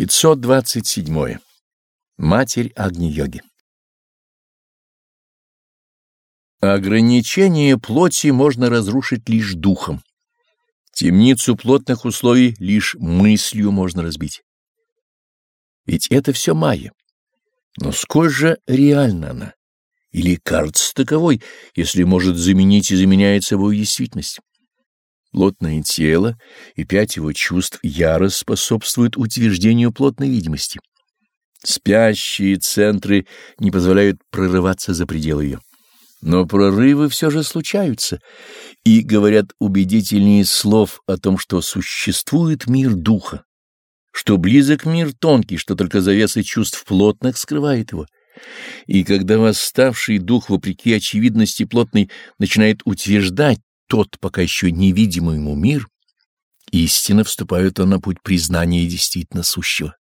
527. Матерь Агни-йоги Ограничение плоти можно разрушить лишь духом. Темницу плотных условий лишь мыслью можно разбить. Ведь это все майя. Но сколь же реальна она? Или кажется таковой, если может заменить и заменяет собой действительность? Плотное тело и пять его чувств яро способствуют утверждению плотной видимости. Спящие центры не позволяют прорываться за пределы ее. Но прорывы все же случаются и говорят убедительнее слов о том, что существует мир духа, что близок мир тонкий, что только завеса чувств плотных скрывает его. И когда восставший дух, вопреки очевидности плотной, начинает утверждать тот пока еще невидимый ему мир, истинно вступают он на путь признания действительно сущего.